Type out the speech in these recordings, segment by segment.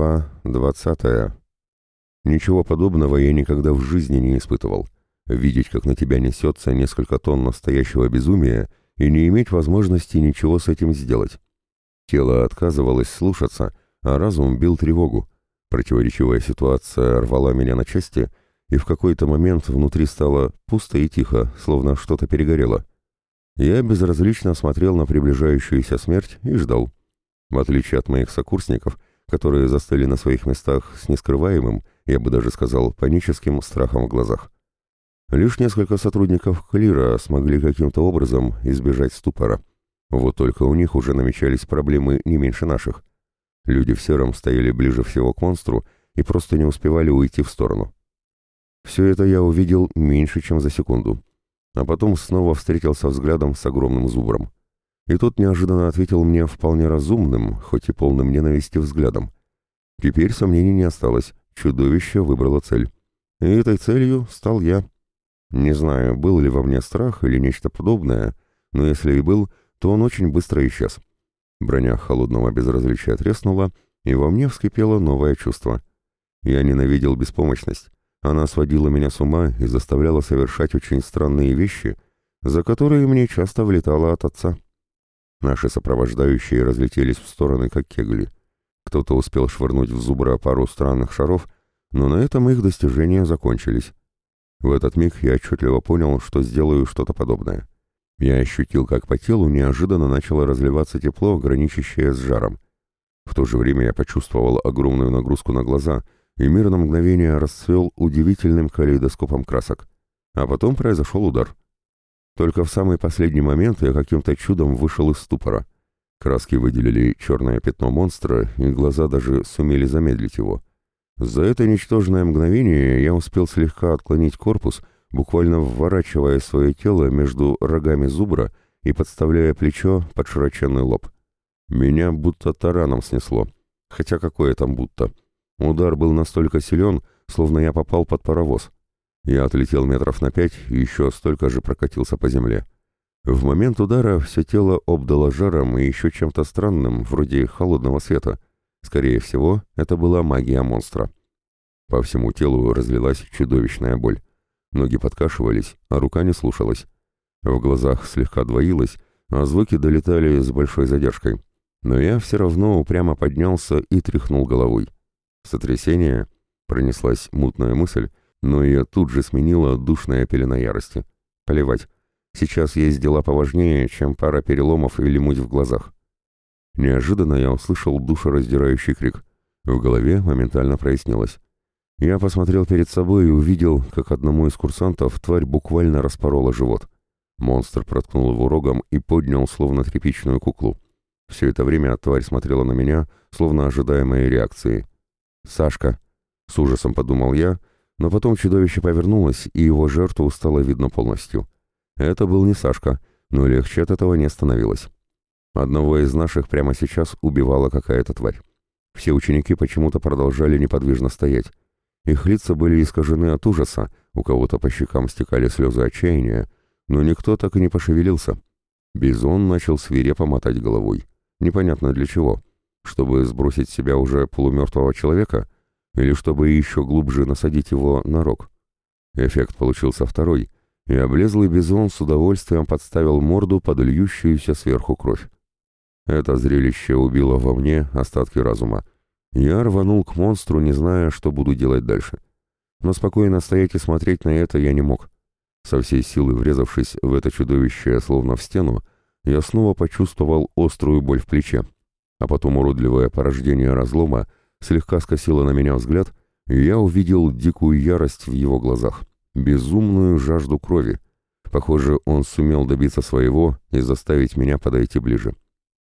Глава двадцатая. Ничего подобного я никогда в жизни не испытывал. Видеть, как на тебя несется несколько тонн настоящего безумия и не иметь возможности ничего с этим сделать. Тело отказывалось слушаться, а разум бил тревогу. Противоречивая ситуация рвала меня на части, и в какой-то момент внутри стало пусто и тихо, словно что-то перегорело. Я безразлично смотрел на приближающуюся смерть и ждал. В отличие от моих сокурсников, которые застыли на своих местах с нескрываемым, я бы даже сказал, паническим страхом в глазах. Лишь несколько сотрудников Клира смогли каким-то образом избежать ступора. Вот только у них уже намечались проблемы не меньше наших. Люди в сером стояли ближе всего к монстру и просто не успевали уйти в сторону. Все это я увидел меньше, чем за секунду. А потом снова встретился взглядом с огромным зубром. И тот неожиданно ответил мне вполне разумным, хоть и полным ненависти взглядом. Теперь сомнений не осталось, чудовище выбрало цель. И этой целью стал я. Не знаю, был ли во мне страх или нечто подобное, но если и был, то он очень быстро исчез. Броня холодного безразличия треснула, и во мне вскипело новое чувство. Я ненавидел беспомощность. Она сводила меня с ума и заставляла совершать очень странные вещи, за которые мне часто влетало от отца. Наши сопровождающие разлетелись в стороны, как кегли. Кто-то успел швырнуть в зубра пару странных шаров, но на этом их достижения закончились. В этот миг я отчетливо понял, что сделаю что-то подобное. Я ощутил, как по телу неожиданно начало разливаться тепло, граничащее с жаром. В то же время я почувствовал огромную нагрузку на глаза, и мир на мгновение расцвел удивительным калейдоскопом красок. А потом произошел удар. Только в самый последний момент я каким-то чудом вышел из ступора. Краски выделили черное пятно монстра, и глаза даже сумели замедлить его. За это ничтожное мгновение я успел слегка отклонить корпус, буквально вворачивая свое тело между рогами зубра и подставляя плечо под широченный лоб. Меня будто тараном снесло. Хотя какое там будто. Удар был настолько силен, словно я попал под паровоз. Я отлетел метров на пять и еще столько же прокатился по земле. В момент удара все тело обдало жаром и еще чем-то странным, вроде холодного света. Скорее всего, это была магия монстра. По всему телу разлилась чудовищная боль. Ноги подкашивались, а рука не слушалась. В глазах слегка двоилось, а звуки долетали с большой задержкой. Но я все равно упрямо поднялся и тряхнул головой. Сотрясение, пронеслась мутная мысль, но ее тут же сменила душная пелена ярости. Поливать. Сейчас есть дела поважнее, чем пара переломов или муть в глазах. Неожиданно я услышал душераздирающий крик. В голове моментально прояснилось. Я посмотрел перед собой и увидел, как одному из курсантов тварь буквально распорола живот. Монстр проткнул его рогом и поднял, словно тряпичную куклу. Все это время тварь смотрела на меня, словно ожидая моей реакции. «Сашка!» — с ужасом подумал я, но потом чудовище повернулось, и его жертву стало видно полностью. Это был не Сашка, но легче от этого не становилось. Одного из наших прямо сейчас убивала какая-то тварь. Все ученики почему-то продолжали неподвижно стоять. Их лица были искажены от ужаса, у кого-то по щекам стекали слезы отчаяния, но никто так и не пошевелился. Бизон начал свирепо мотать головой. Непонятно для чего. Чтобы сбросить себя уже полумертвого человека? Или чтобы еще глубже насадить его на рог? Эффект получился второй, и облезлый бизон с удовольствием подставил морду под льющуюся сверху кровь. Это зрелище убило во мне остатки разума. Я рванул к монстру, не зная, что буду делать дальше. Но спокойно стоять и смотреть на это я не мог. Со всей силы врезавшись в это чудовище, словно в стену, я снова почувствовал острую боль в плече. А потом уродливое порождение разлома слегка скосило на меня взгляд, и я увидел дикую ярость в его глазах, безумную жажду крови. Похоже, он сумел добиться своего и заставить меня подойти ближе.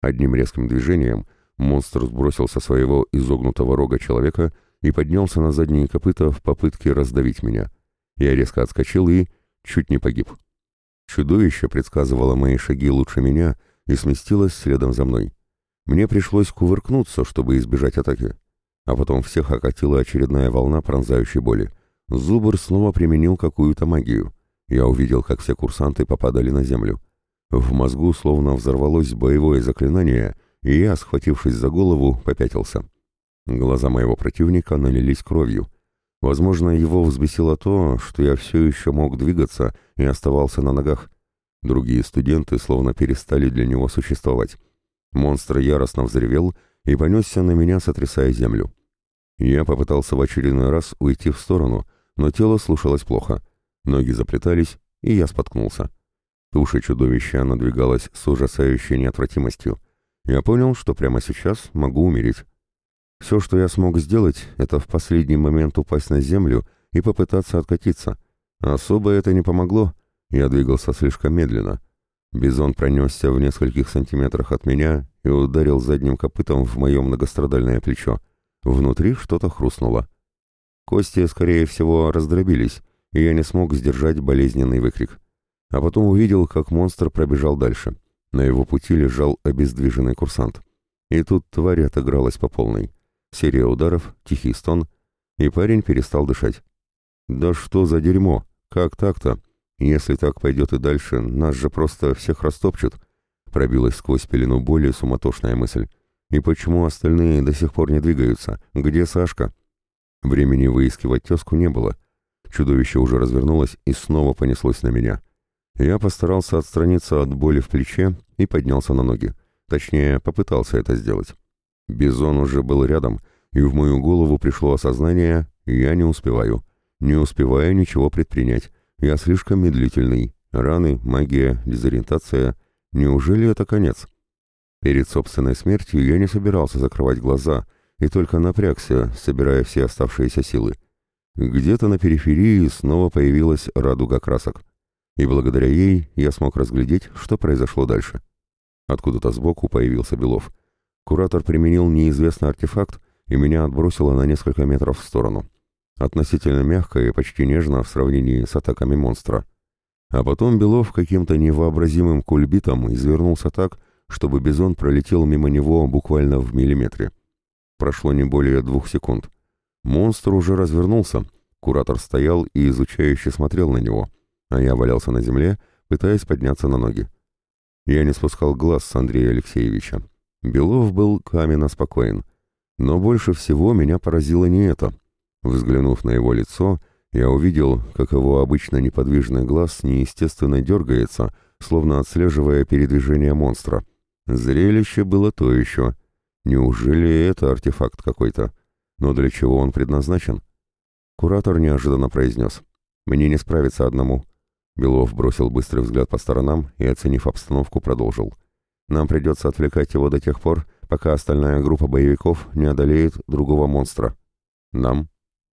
Одним резким движением Монстр сбросил со своего изогнутого рога человека и поднялся на задние копыта в попытке раздавить меня. Я резко отскочил и чуть не погиб. Чудовище предсказывало мои шаги лучше меня и сместилось следом за мной. Мне пришлось кувыркнуться, чтобы избежать атаки. А потом всех окатила очередная волна пронзающей боли. Зубр снова применил какую-то магию. Я увидел, как все курсанты попадали на землю. В мозгу словно взорвалось боевое заклинание, и я, схватившись за голову, попятился. Глаза моего противника налились кровью. Возможно, его взбесило то, что я все еще мог двигаться и оставался на ногах. Другие студенты словно перестали для него существовать. Монстр яростно взревел и понесся на меня, сотрясая землю. Я попытался в очередной раз уйти в сторону, но тело слушалось плохо. Ноги заплетались, и я споткнулся. Туша чудовища надвигалась с ужасающей неотвратимостью. Я понял, что прямо сейчас могу умереть. Все, что я смог сделать, это в последний момент упасть на землю и попытаться откатиться. Особо это не помогло, я двигался слишком медленно. Бизон пронесся в нескольких сантиметрах от меня и ударил задним копытом в мое многострадальное плечо. Внутри что-то хрустнуло. Кости, скорее всего, раздробились, и я не смог сдержать болезненный выкрик. А потом увидел, как монстр пробежал дальше. На его пути лежал обездвиженный курсант. И тут тварь отыгралась по полной. Серия ударов, тихий стон, и парень перестал дышать. «Да что за дерьмо? Как так-то? Если так пойдет и дальше, нас же просто всех растопчут», пробилась сквозь пелену боли суматошная мысль. «И почему остальные до сих пор не двигаются? Где Сашка?» Времени выискивать тезку не было. Чудовище уже развернулось и снова понеслось на меня. Я постарался отстраниться от боли в плече и поднялся на ноги. Точнее, попытался это сделать. Бизон уже был рядом, и в мою голову пришло осознание «я не успеваю». Не успеваю ничего предпринять. Я слишком медлительный. Раны, магия, дезориентация. Неужели это конец? Перед собственной смертью я не собирался закрывать глаза и только напрягся, собирая все оставшиеся силы. Где-то на периферии снова появилась радуга красок. И благодаря ей я смог разглядеть, что произошло дальше. Откуда-то сбоку появился Белов — Куратор применил неизвестный артефакт, и меня отбросило на несколько метров в сторону. Относительно мягко и почти нежно в сравнении с атаками монстра. А потом Белов каким-то невообразимым кульбитом извернулся так, чтобы бизон пролетел мимо него буквально в миллиметре. Прошло не более двух секунд. Монстр уже развернулся, куратор стоял и изучающе смотрел на него, а я валялся на земле, пытаясь подняться на ноги. Я не спускал глаз с Андрея Алексеевича. Белов был каменно спокоен. Но больше всего меня поразило не это. Взглянув на его лицо, я увидел, как его обычно неподвижный глаз неестественно дергается, словно отслеживая передвижение монстра. Зрелище было то еще. Неужели это артефакт какой-то? Но для чего он предназначен? Куратор неожиданно произнес. «Мне не справиться одному». Белов бросил быстрый взгляд по сторонам и, оценив обстановку, продолжил. Нам придется отвлекать его до тех пор, пока остальная группа боевиков не одолеет другого монстра. Нам?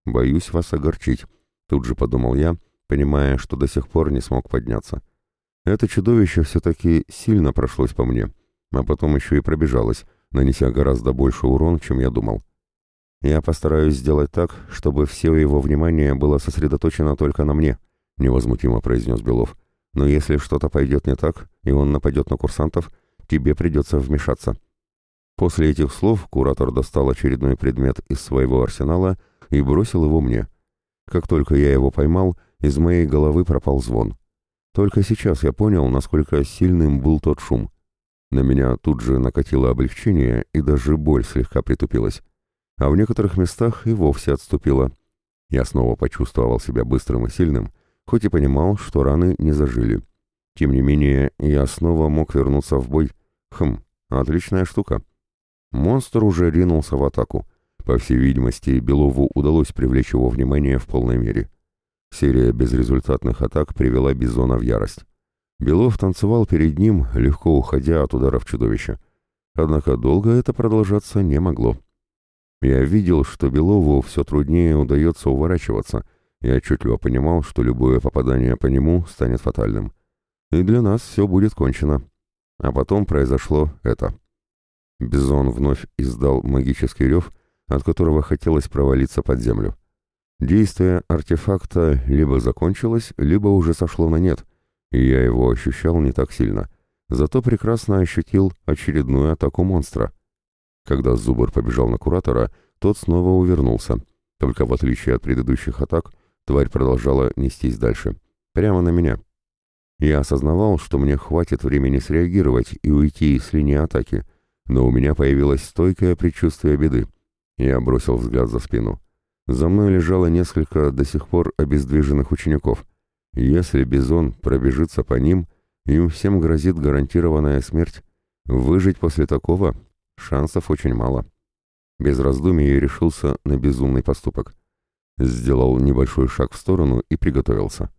Боюсь вас огорчить, тут же подумал я, понимая, что до сих пор не смог подняться. Это чудовище все-таки сильно прошлось по мне, а потом еще и пробежалось, нанеся гораздо больше урон, чем я думал. Я постараюсь сделать так, чтобы все его внимание было сосредоточено только на мне, невозмутимо произнес Белов. Но если что-то пойдет не так, и он нападет на курсантов, тебе придется вмешаться». После этих слов куратор достал очередной предмет из своего арсенала и бросил его мне. Как только я его поймал, из моей головы пропал звон. Только сейчас я понял, насколько сильным был тот шум. На меня тут же накатило облегчение, и даже боль слегка притупилась. А в некоторых местах и вовсе отступила. Я снова почувствовал себя быстрым и сильным, хоть и понимал, что раны не зажили. Тем не менее, я снова мог вернуться в бой, Хм, отличная штука. Монстр уже ринулся в атаку. По всей видимости, Белову удалось привлечь его внимание в полной мере. Серия безрезультатных атак привела Бизона в ярость. Белов танцевал перед ним, легко уходя от ударов чудовища. Однако долго это продолжаться не могло. Я видел, что Белову все труднее удается уворачиваться. Я отчетливо понимал, что любое попадание по нему станет фатальным. И для нас все будет кончено. А потом произошло это. Бизон вновь издал магический рев, от которого хотелось провалиться под землю. Действие артефакта либо закончилось, либо уже сошло на нет, и я его ощущал не так сильно. Зато прекрасно ощутил очередную атаку монстра. Когда Зубр побежал на Куратора, тот снова увернулся. Только в отличие от предыдущих атак, тварь продолжала нестись дальше. Прямо на меня. Я осознавал, что мне хватит времени среагировать и уйти с линии атаки, но у меня появилось стойкое предчувствие беды. Я бросил взгляд за спину. За мной лежало несколько до сих пор обездвиженных учеников. Если Бизон пробежится по ним, им всем грозит гарантированная смерть. Выжить после такого шансов очень мало. Без раздумий я решился на безумный поступок. Сделал небольшой шаг в сторону и приготовился.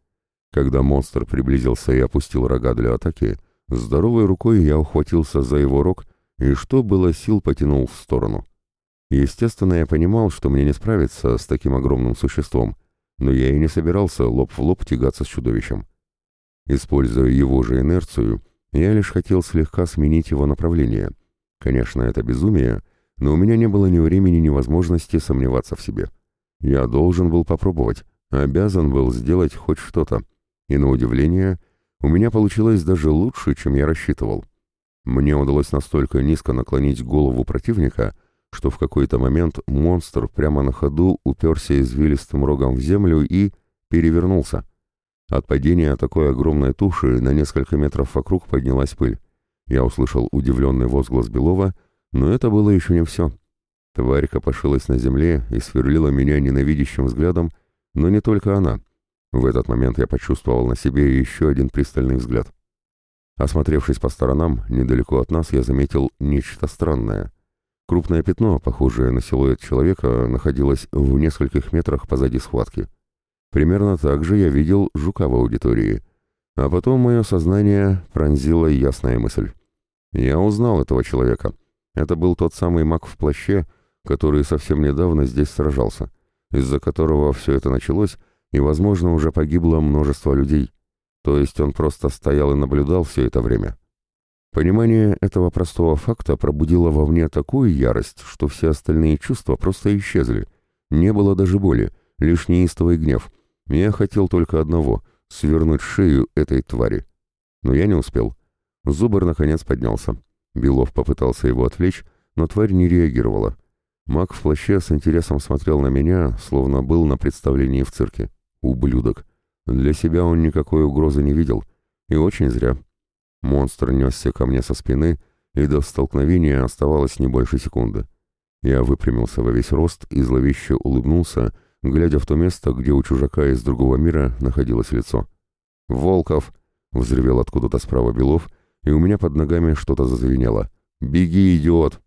Когда монстр приблизился и опустил рога для атаки, здоровой рукой я ухватился за его рог и, что было сил, потянул в сторону. Естественно, я понимал, что мне не справиться с таким огромным существом, но я и не собирался лоб в лоб тягаться с чудовищем. Используя его же инерцию, я лишь хотел слегка сменить его направление. Конечно, это безумие, но у меня не было ни времени, ни возможности сомневаться в себе. Я должен был попробовать, обязан был сделать хоть что-то. И на удивление, у меня получилось даже лучше, чем я рассчитывал. Мне удалось настолько низко наклонить голову противника, что в какой-то момент монстр прямо на ходу уперся извилистым рогом в землю и перевернулся. От падения такой огромной туши на несколько метров вокруг поднялась пыль. Я услышал удивленный возглас Белова, но это было еще не все. Тварь копошилась на земле и сверлила меня ненавидящим взглядом, но не только она. В этот момент я почувствовал на себе еще один пристальный взгляд. Осмотревшись по сторонам, недалеко от нас я заметил нечто странное — Крупное пятно, похожее на силуэт человека, находилось в нескольких метрах позади схватки. Примерно так же я видел жука в аудитории. А потом мое сознание пронзила ясная мысль. Я узнал этого человека. Это был тот самый маг в плаще, который совсем недавно здесь сражался, из-за которого все это началось, и, возможно, уже погибло множество людей. То есть он просто стоял и наблюдал все это время. Понимание этого простого факта пробудило во мне такую ярость, что все остальные чувства просто исчезли. Не было даже боли, лишь неистовый гнев. Я хотел только одного — свернуть шею этой твари. Но я не успел. Зубр наконец поднялся. Белов попытался его отвлечь, но тварь не реагировала. Маг в плаще с интересом смотрел на меня, словно был на представлении в цирке. Ублюдок. Для себя он никакой угрозы не видел. И очень зря. Монстр несся ко мне со спины, и до столкновения оставалось не больше секунды. Я выпрямился во весь рост и зловеще улыбнулся, глядя в то место, где у чужака из другого мира находилось лицо. «Волков!» — взревел откуда-то справа Белов, и у меня под ногами что-то зазвенело. «Беги, идиот!»